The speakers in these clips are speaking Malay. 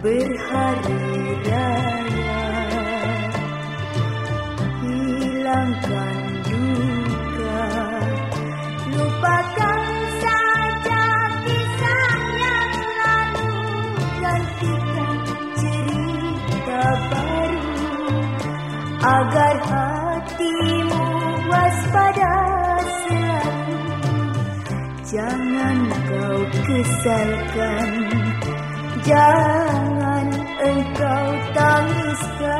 berhari raya hilangkan duka. Lupakan agar hatimu waspada selalu. Jangan kau kesalkan jangan engkau tangiskan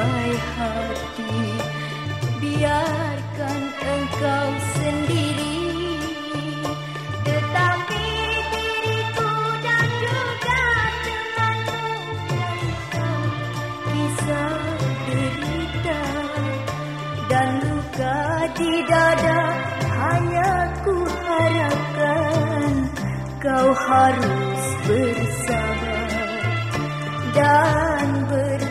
sampai hati. Biarkan engkau sendiri. Tetapi diriku dan juga yang kisah derita. Dan luka di dada hanya ku harapkan kau harus bersabar dan ber